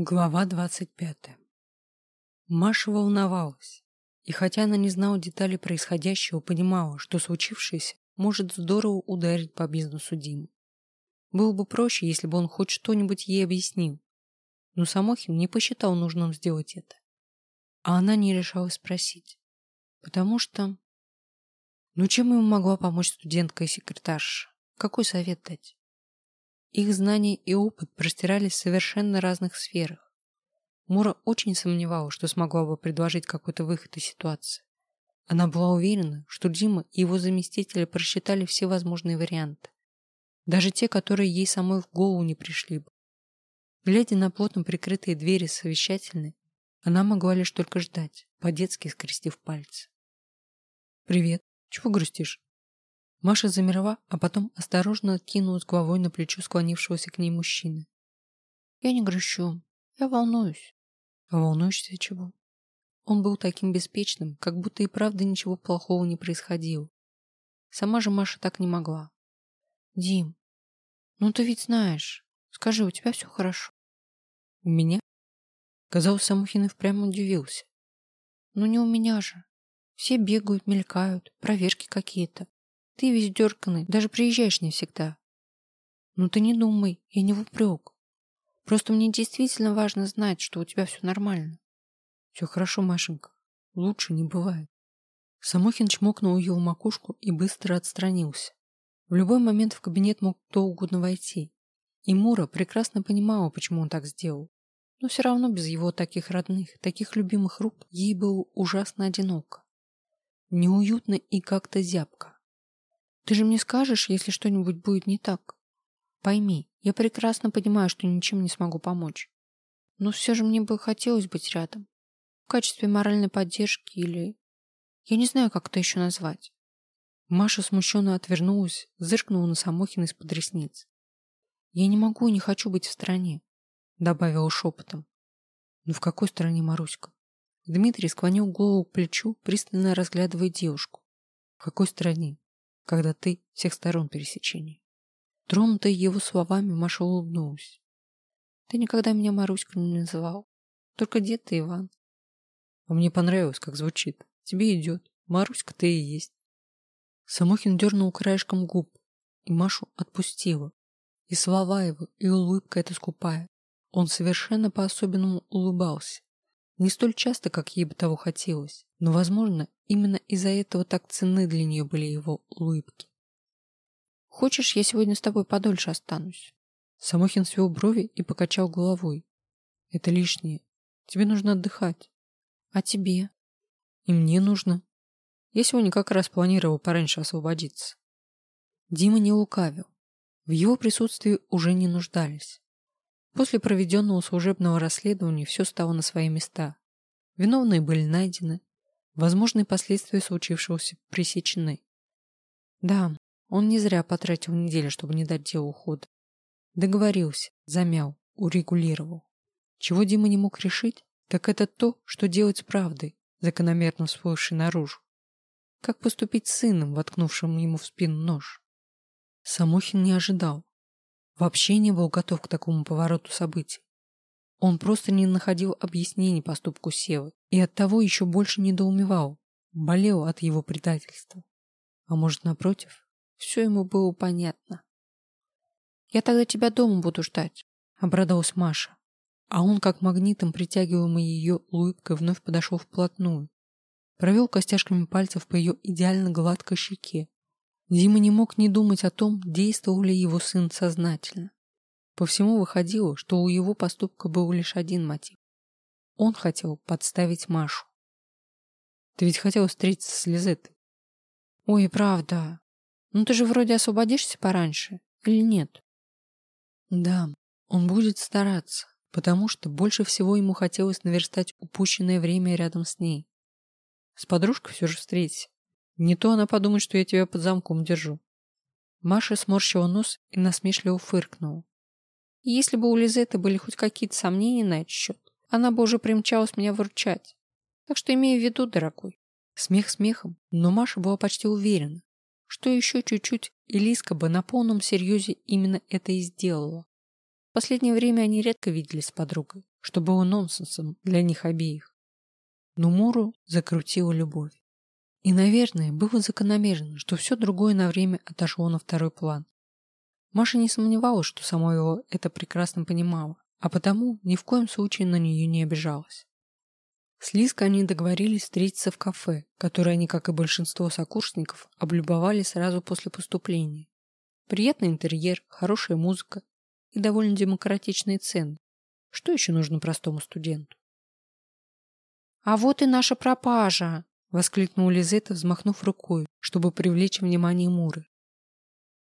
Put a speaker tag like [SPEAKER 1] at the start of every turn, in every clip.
[SPEAKER 1] Глава двадцать пятая. Маша волновалась, и хотя она не знала деталей происходящего, понимала, что случившееся может здорово ударить по бизнесу Димы. Было бы проще, если бы он хоть что-нибудь ей объяснил, но Самохин не посчитал нужным сделать это. А она не решалась спросить, потому что... Ну чем ему могла помочь студентка и секретарша? Какой совет дать? Их знания и опыт простирались в совершенно разных сферах. Мура очень сомневалась, что смогла бы предложить какой-то выход из ситуации. Она была уверена, что Дима и его заместители просчитали все возможные варианты. Даже те, которые ей самой в голову не пришли бы. Глядя на плотно прикрытые двери совещательной, она могла лишь только ждать, по-детски скрестив пальцы. «Привет. Чего грустишь?» Маша замерла, а потом осторожно откинулась головой на плечо склонившегося к ней мужчины. «Я не грущу. Я волнуюсь». «А волнуешься чего?» Он был таким беспечным, как будто и правда ничего плохого не происходило. Сама же Маша так не могла. «Дим, ну ты ведь знаешь. Скажи, у тебя все хорошо?» «У меня?» Казалось, Самохин и впрямь удивился. «Ну не у меня же. Все бегают, мелькают, проверки какие-то. Ты весь дерганый, даже приезжаешь не всегда. Ну ты не думай, я не в упрек. Просто мне действительно важно знать, что у тебя все нормально. Все хорошо, Машенька. Лучше не бывает. Самохин чмокнул ее в макушку и быстро отстранился. В любой момент в кабинет мог кто угодно войти. И Мура прекрасно понимала, почему он так сделал. Но все равно без его таких родных, таких любимых рук ей было ужасно одиноко. Неуютно и как-то зябко. Ты же мне скажешь, если что-нибудь будет не так. Пойми, я прекрасно понимаю, что ничем не смогу помочь. Но все же мне бы хотелось быть рядом. В качестве моральной поддержки или... Я не знаю, как это еще назвать. Маша смущенно отвернулась, зыркнула на Самохина из-под ресниц. «Я не могу и не хочу быть в стране», — добавила шепотом. «Ну в какой стране, Маруська?» Дмитрий склонил голову к плечу, пристально разглядывая девушку. «В какой стране? Когда ты всех сторон пересечений. Тронутая его словами, Маша улыбнулась. Ты никогда меня Маруськой не называл. Только дед ты, Иван. А мне понравилось, как звучит. Тебе идет. Маруська ты и есть. Самохин дернул краешком губ, и Машу отпустила. И слова его, и улыбка эта скупая. Он совершенно по-особенному улыбался. Не столь часто, как ей бы того хотелось, но, возможно, именно из-за этого так ценны для нее были его улыбки. «Хочешь, я сегодня с тобой подольше останусь?» Самохин свел брови и покачал головой. «Это лишнее. Тебе нужно отдыхать». «А тебе?» «И мне нужно. Я сегодня как раз планировал пораньше освободиться». Дима не лукавил. В его присутствии уже не нуждались. После проведенного служебного расследования все стало на свои места. Виновные были найдены, возможные последствия случившегося пресечены. Да, он не зря потратил неделю, чтобы не дать делу ухода. Договорился, замял, урегулировал. Чего Дима не мог решить, так это то, что делать с правдой, закономерно всплывшей наружу. Как поступить с сыном, воткнувшим ему в спину нож? Самохин не ожидал, вообще не был готов к такому повороту событий. Он просто не находил объяснений поступку Севы и оттого еще больше недоумевал, болел от его предательства. А может, напротив, все ему было понятно. «Я тогда тебя дома буду ждать», — обрадовалась Маша. А он, как магнитом притягиваемый ее улыбкой, вновь подошел вплотную. Провел костяшками пальцев по ее идеально гладкой щеке, Дима не мог не думать о том, действовал ли его сын сознательно. По всему выходило, что у его поступка был лишь один мотив. Он хотел подставить Машу. Ты ведь хотел встретиться с Лизеттой. Ой, правда. Ну ты же вроде освободишься пораньше, или нет? Да, он будет стараться, потому что больше всего ему хотелось наверстать упущенное время рядом с ней. С подружкой все же встретиться. Не то она подумает, что я тебя под замком держу. Маша сморщила нос и насмешливо фыркнула. Если бы у Лизеты были хоть какие-то сомнения на этот счет, она бы уже примчалась меня выручать. Так что имею в виду, дорогой. Смех смехом, но Маша была почти уверена, что еще чуть-чуть и Лиска бы на полном серьезе именно это и сделала. В последнее время они редко виделись с подругой. что было нонсенсом для них обеих. Но Муру закрутила любовь. И, наверное, было закономерно, что все другое на время отошло на второй план. Маша не сомневалась, что сама его это прекрасно понимала, а потому ни в коем случае на нее не обижалась. С Лизкой они договорились встретиться в кафе, которое они, как и большинство сокурсников, облюбовали сразу после поступления. Приятный интерьер, хорошая музыка и довольно демократичные цены. Что еще нужно простому студенту? «А вот и наша пропажа!» — воскликнула Лизетта, взмахнув рукой, чтобы привлечь внимание Муры.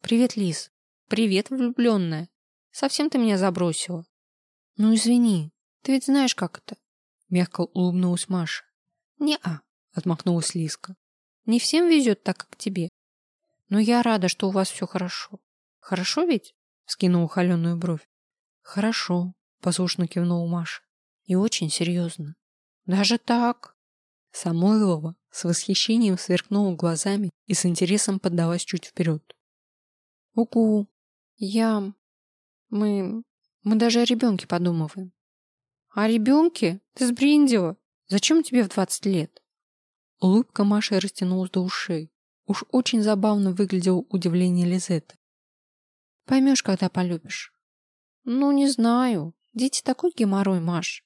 [SPEAKER 1] «Привет, Лиз!» «Привет, влюбленная! Совсем ты меня забросила?» «Ну, извини, ты ведь знаешь, как это?» Мягко улыбнулась Маша. «Не-а», — отмахнулась Лиска. «Не всем везет так, как тебе. Но я рада, что у вас все хорошо. Хорошо ведь?» — скинула холеную бровь. «Хорошо», — послушно кивнула Маша. «И очень серьезно». «Даже так?» Самойлова с восхищением сверкнула глазами и с интересом поддалась чуть вперед. «Угу, я... Мы... Мы даже о ребенке подумываем. О ребенке? Ты сбрендила? Зачем тебе в двадцать лет? Улыбка Маши растянулась до ушей. Уж очень забавно выглядело удивление Лизетты. Поймешь, когда полюбишь. Ну, не знаю. Дети такой геморрой, Маш.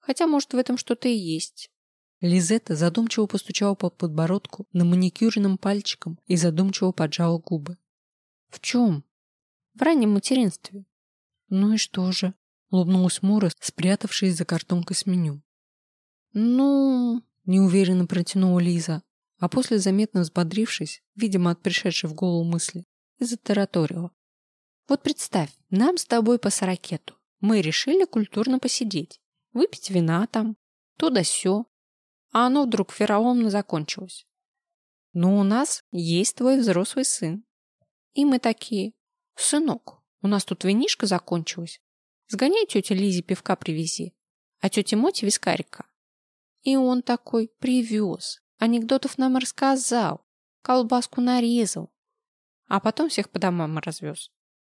[SPEAKER 1] Хотя, может, в этом что-то и есть. Лизетта задумчиво постучала по подбородку на маникюренным пальчиком и задумчиво поджала губы. В чем? В раннем материнстве. Ну и что же? Улыбнулась Мура, спрятавшись за картонкой с меню. Ну, неуверенно протянула Лиза, а после, заметно взбодрившись, видимо, от пришедшей в голову мысли, и затараторила. Вот представь, нам с тобой по сорокету. Мы решили культурно посидеть, выпить вина там, то да сё. А оно вдруг фераомно закончилось. Но у нас есть твой взрослый сын. И мы такие, «Сынок, у нас тут винишка закончилась. Сгоняй тете Лизе пивка привези, а тете Моте вискарика». И он такой привез, анекдотов нам рассказал, колбаску нарезал, а потом всех по домам развез.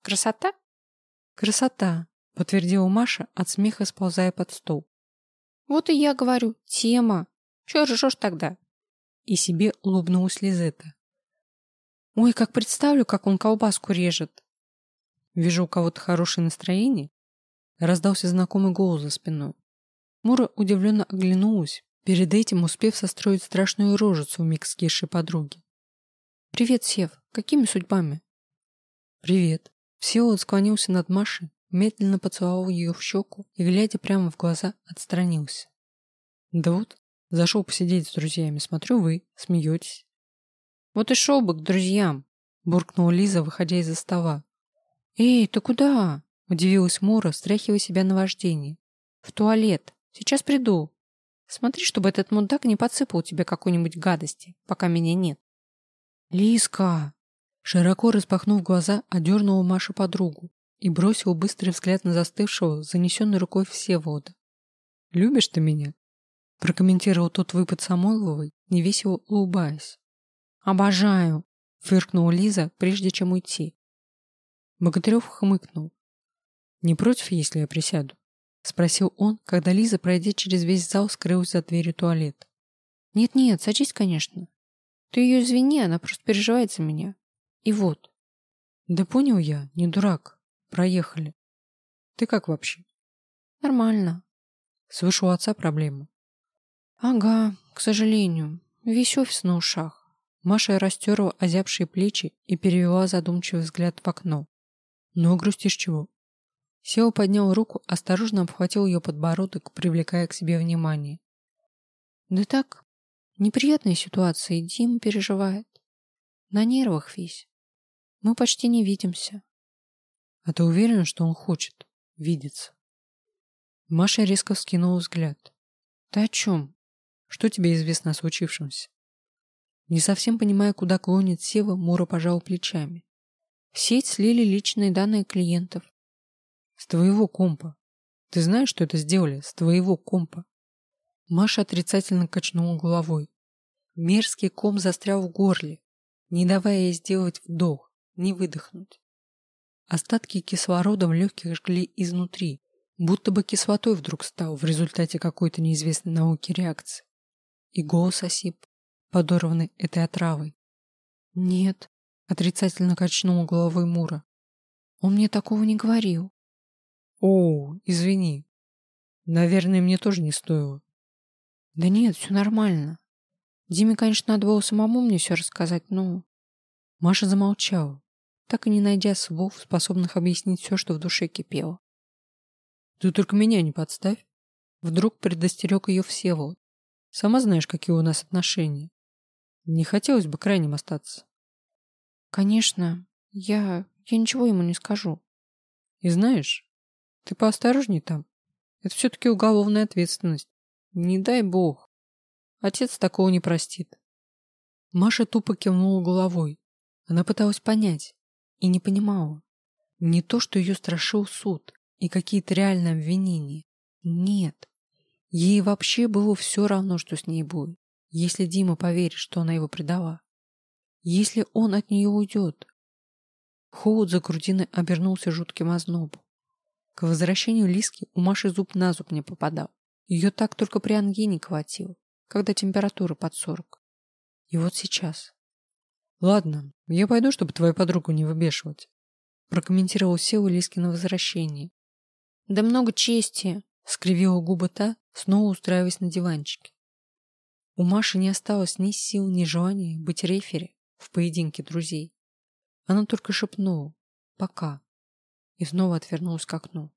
[SPEAKER 1] Красота? Красота, подтвердила Маша, от смеха сползая под стол. Вот и я говорю, тема. Чего ржешь тогда? И себе улыбнулась Лизетта. Ой, как представлю, как он колбаску режет. Вижу у кого-то хорошее настроение. Раздался знакомый голос за спиной. Мура удивленно оглянулась, перед этим успев состроить страшную рожицу у микскишей подруги. «Привет, Сев. Какими судьбами?» «Привет». Всеволод склонился над Машей, медленно поцеловал ее в щеку и, глядя прямо в глаза, отстранился. «Да вот, зашел посидеть с друзьями. Смотрю, вы смеетесь». «Вот и шел бы к друзьям», — буркнула Лиза, выходя из-за стола. «Эй, ты куда?» — удивилась Мура, стряхивая себя на вождение. «В туалет. Сейчас приду. Смотри, чтобы этот мудак не подсыпал тебе какой-нибудь гадости, пока меня нет». «Лизка!» Широко распахнув глаза, одернула Маша подругу и бросил быстрый взгляд на застывшего, занесенной рукой Всеволода. «Любишь ты меня?» Прокомментировал тот выпад Самойловой, невесело улыбаясь. «Обожаю!» — фыркнула Лиза, прежде чем уйти. Богатырев хмыкнул. «Не против, если я присяду?» — спросил он, когда Лиза, пройдя через весь зал, скрылась за дверью туалета. «Нет-нет, садись, конечно. Ты ее извини, она просто переживает за меня. И вот». «Да понял я, не дурак. Проехали. Ты как вообще?» «Нормально». «Слышу, у отца проблема». «Ага, к сожалению. Весь офис на ушах. Маша растерла озябшие плечи и перевела задумчивый взгляд в окно. «Ну, грустишь чего?» Сева поднял руку, осторожно обхватил ее подбородок, привлекая к себе внимание. «Да так, неприятная ситуация, Дим переживает. На нервах весь. Мы почти не видимся». «А ты уверена, что он хочет видеться?» Маша резко вскинула взгляд. «Ты о чем? Что тебе известно о случившемся?» Не совсем понимая, куда клонит Сева, Мура пожал плечами. В сеть слили личные данные клиентов. С твоего компа. Ты знаешь, что это сделали? С твоего компа. Маша отрицательно качнула головой. Мерзкий ком застрял в горле, не давая ей сделать вдох, не выдохнуть. Остатки кислорода в легких жгли изнутри, Будто бы кислотой вдруг стал в результате какой-то неизвестной науки реакции. И голос осип, подорванный этой отравой. «Нет», — отрицательно качнул головой Мура. «Он мне такого не говорил». «О, извини. Наверное, мне тоже не стоило». «Да нет, все нормально. Диме, конечно, надо было самому мне все рассказать, но...» Маша замолчала, так и не найдя слов, способных объяснить все, что в душе кипело. «Ты только меня не подставь!» Вдруг предостерег ее Всеволод. «Сама знаешь, какие у нас отношения. Не хотелось бы крайним остаться». «Конечно, я... я ничего ему не скажу». «И знаешь, ты поосторожней там. Это все-таки уголовная ответственность. Не дай бог. Отец такого не простит». Маша тупо кивнула головой. Она пыталась понять и не понимала. Не то, что ее страшил суд и какие-то реальные обвинения. Нет. Ей вообще было все равно, что с ней будет, если Дима поверит, что она его предала. Если он от нее уйдет. Холод за грудиной обернулся жутким ознобом. К возвращению Лиски у Маши зуб на зуб не попадал. Ее так только при ангине хватило, когда температура под сорок. И вот сейчас, Ладно, я пойду, чтобы твою подругу не выбешивать. Прокомментировал Сева Лискина возвращение. Да много чести, скривила губы та, снова устраиваясь на диванчике. У Маши не осталось ни сил, ни желания быть рефери в поединке друзей. Она только шепнула «пока» и снова отвернулась к окну.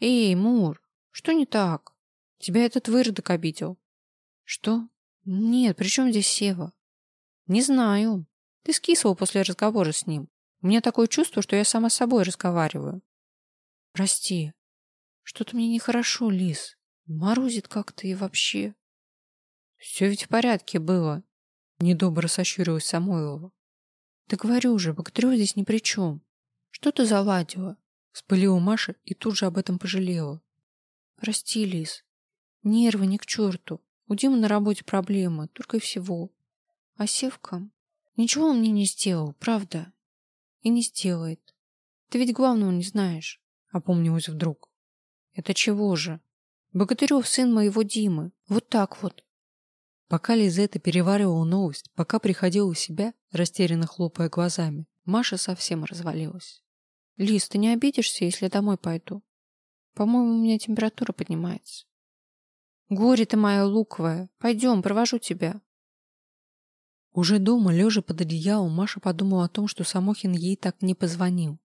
[SPEAKER 1] «Эй, Мур, что не так? Тебя этот выродок обидел». «Что? Нет, при чем здесь Сева?» «Не знаю. Ты скисла после разговора с ним. У меня такое чувство, что я сама с собой разговариваю. Прости. Что-то мне нехорошо, Лис. Морозит как-то и вообще. Все ведь в порядке было. Недобро сощурилась Самойлова. Да говорю же, богатырев здесь ни при чем. Что ты заладила? Вспылила Маша и тут же об этом пожалела. Прости, Лис. Нервы не к черту. У Димы на работе проблемы, только и всего. А Севка... Ничего он мне не сделал, правда. И не сделает. Ты ведь главного не знаешь, опомнилась вдруг. Это чего же? Богатырев сын моего Димы. Вот так вот. Пока Лизетта переваривала новость, пока приходила в себя, растерянно хлопая глазами, Маша совсем развалилась. Лиз, ты не обидишься, если я домой пойду? По-моему, у меня температура поднимается. Горе ты моя луковая. Пойдем, провожу тебя. Уже дома, лежа под одеялом, Маша подумала о том, что Самохин ей так не позвонил.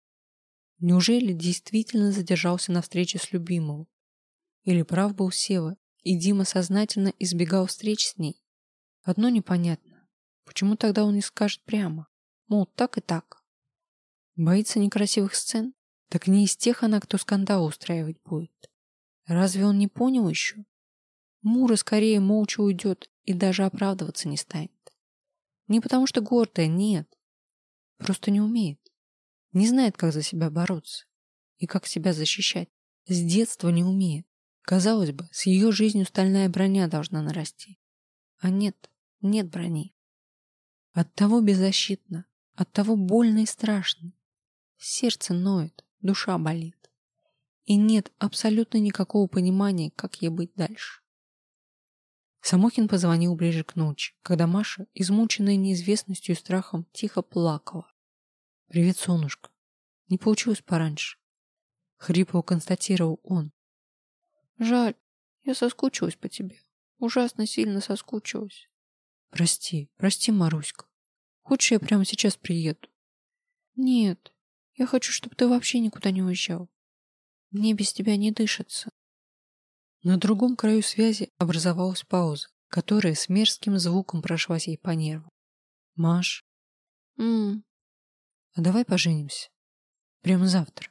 [SPEAKER 1] Неужели действительно задержался на встрече с любимым? Или прав был Сева, и Дима сознательно избегал встреч с ней? Одно непонятно. Почему тогда он не скажет прямо? Мол, так и так. Боится некрасивых сцен? Так не из тех она, кто скандал устраивать будет. Разве он не понял еще? Мура скорее молча уйдет и даже оправдываться не станет. Не потому что гордая, нет. Просто не умеет. Не знает, как за себя бороться и как себя защищать. С детства не умеет. Казалось бы, с ее жизнью стальная броня должна нарасти. А нет, нет брони. Оттого беззащитно, оттого больно и страшно. Сердце ноет, душа болит. И нет абсолютно никакого понимания, как ей быть дальше. Самохин позвонил ближе к ночи, когда Маша, измученная неизвестностью и страхом, тихо плакала. «Привет, солнышко. Не получилось пораньше». Хрипло констатировал он. «Жаль, я соскучилась по тебе. Ужасно сильно соскучилась». «Прости, прости, Маруська. Хочешь, я прямо сейчас приеду?» «Нет, я хочу, чтобы ты вообще никуда не уезжал. Мне без тебя не дышится». На другом краю связи образовалась пауза, которая с мерзким звуком прошлась ей по нерву. «Маш?» «М-м-м». «А давай поженимся? Прямо завтра?»